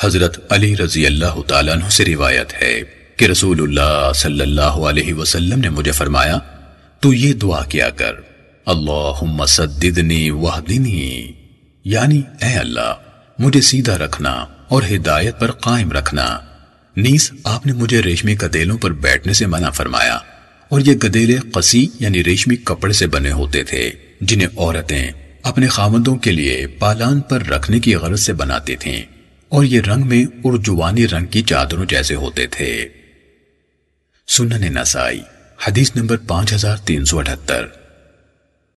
حضرت علی رضی اللہ تعالیٰ عنہ سے روایت ہے کہ رسول اللہ صلی اللہ علیہ وسلم نے مجھے فرمایا، تو یہ دعا کیا کر۔ اللہم سددنی وحدنی۔ یعنی اے اللہ، مجھے سیدھا رکھنا اور ہدایت پر قائم رکھنا۔ نیس، آپ نے مجھے ریشمی گدیلوں پر بیٹھنے سے منع فرمایا اور یہ گدیلے قسی یعنی ریشمی کپڑے سے بنے ہوتے تھے، جنہیں عورتیں اپنے خامندوں کے لیے پالان پر رکھنے کی غرض سے بناتی تھیں۔ اور یہ رنگ میں ارجوانی رنگ کی چادروں جیسے ہوتے تھے۔ سنن نسائی، حدیث نمبر پانچ ہزار تین سو اٹھتر۔